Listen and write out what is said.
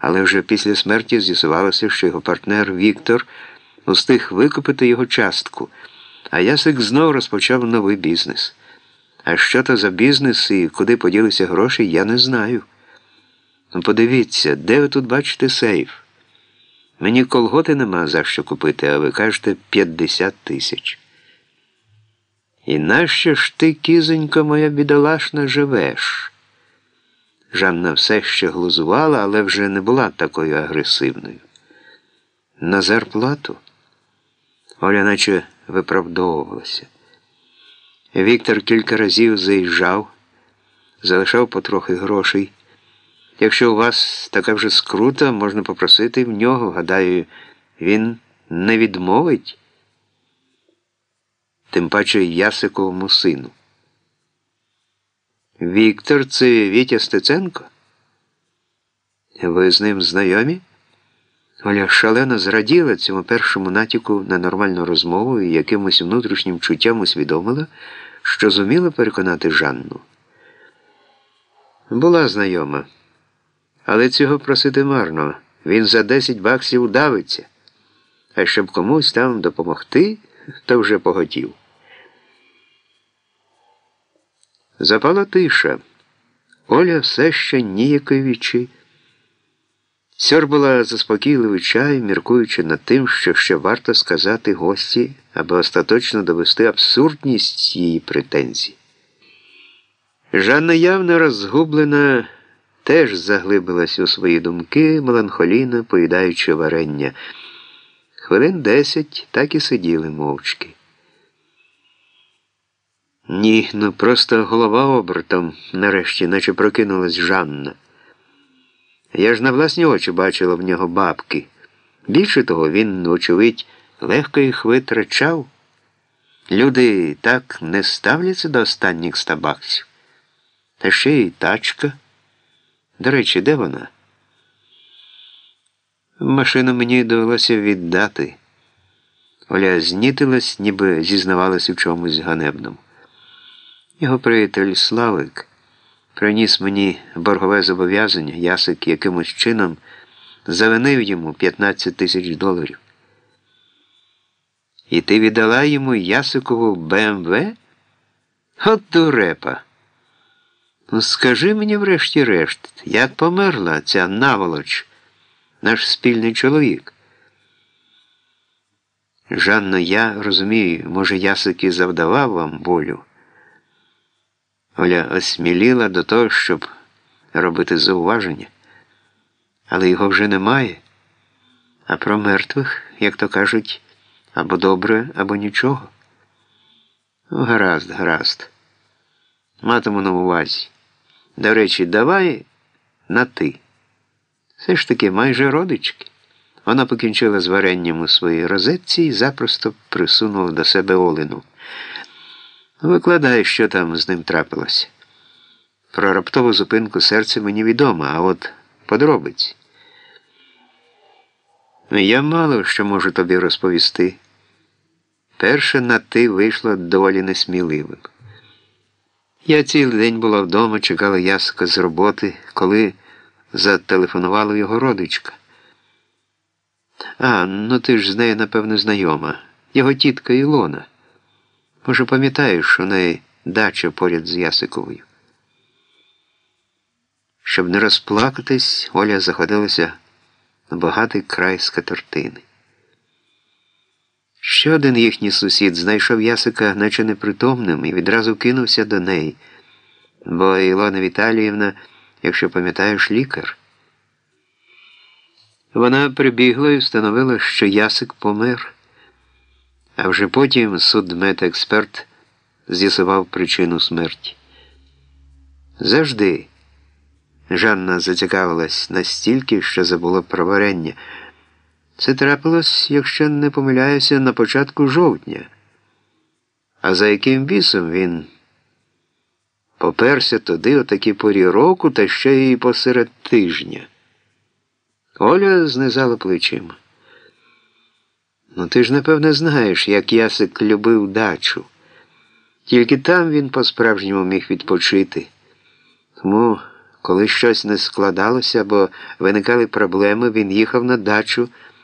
але вже після смерті з'ясувалося, що його партнер Віктор устиг викупити його частку, а Ясик знов розпочав новий бізнес. А що то за бізнес і куди поділися гроші, я не знаю. Ну, подивіться, де ви тут бачите сейф? Мені колготи нема за що купити, а ви кажете 50 тисяч. І нащо ж ти, кізонько моя бідолашна, живеш? Жанна все ще глузувала, але вже не була такою агресивною. На зарплату Оля наче виправдовувалася. Віктор кілька разів заїжджав, залишав потрохи грошей. Якщо у вас така вже скрута, можна попросити в нього, гадаю, він не відмовить, тим паче Ясиковому сину. Віктор це Вітя Стеценко? Ви з ним знайомі? Оля шалено зраділа цьому першому натяку на нормальну розмову і якимось внутрішнім чуттям усвідомила, що зуміла переконати Жанну. Була знайома, але цього просити марно. Він за 10 баксів давиться, а щоб комусь там допомогти, то вже поготів. Запала тиша. Оля все ще ніяковічі. Сьорбала заспокійливий чай, міркуючи над тим, що ще варто сказати гості, аби остаточно довести абсурдність її претензій. Жанна явно розгублена, теж заглибилась у свої думки, меланхолійно поїдаючи варення. Хвилин десять так і сиділи мовчки. Ні, ну просто голова обертом, нарешті, наче прокинулась Жанна. Я ж на власні очі бачила в нього бабки. Більше того, він, очевидь, легко їх витрачав. Люди так не ставляться до останніх стабаксів. Та ще й тачка. До речі, де вона? Машину мені довелося віддати. Оля знітилась, ніби зізнавалась у чомусь ганебному. Його приятель Славик приніс мені боргове зобов'язання, ясик якимось чином завинив йому 15 тисяч доларів. І ти віддала йому Ясикову БМВ? От дурепа. Ну, скажи мені врешті-решт, як померла ця наволоч, наш спільний чоловік? Жанно, я розумію, може, Ясик і завдавав вам болю. Оля осміліла до того, щоб робити зауваження, але його вже немає. А про мертвих, як то кажуть, або добре, або нічого. Ну, гаразд, гаразд. Матиму на увазі. До речі, давай на ти. Все ж таки майже родички. Вона покінчила з варенням у своїй розетці і запросто присунула до себе Олину. Викладай, що там з ним трапилося. Про раптову зупинку серця мені відомо, а от подробиці. Я мало що можу тобі розповісти. Перше на ти вийшло доволі несміливим. Я цілий день була вдома, чекала яска з роботи, коли зателефонувала його родичка. А, ну ти ж з нею, напевно, знайома. Його тітка Ілона. Може, пам'ятаєш, у неї дача поряд з Ясиковою. Щоб не розплакатись, Оля заходилася на багатий край скатертини. Ще один їхній сусід знайшов Ясика, наче непритомним, і відразу кинувся до неї, бо Ілона Віталіївна, якщо пам'ятаєш, лікар. Вона прибігла і встановила, що Ясик помер. А вже потім судмедексперт з'ясував причину смерті. Завжди Жанна зацікавилась настільки, що забула про варення. Це трапилось, якщо не помиляюся, на початку жовтня. А за яким бісом він поперся туди о такій порі року та ще й посеред тижня. Оля знизала плечима. Ну ти ж, напевне, знаєш, як Ясик любив дачу. Тільки там він по-справжньому міг відпочити. Тому Коли щось не складалося або виникали проблеми, він їхав на дачу.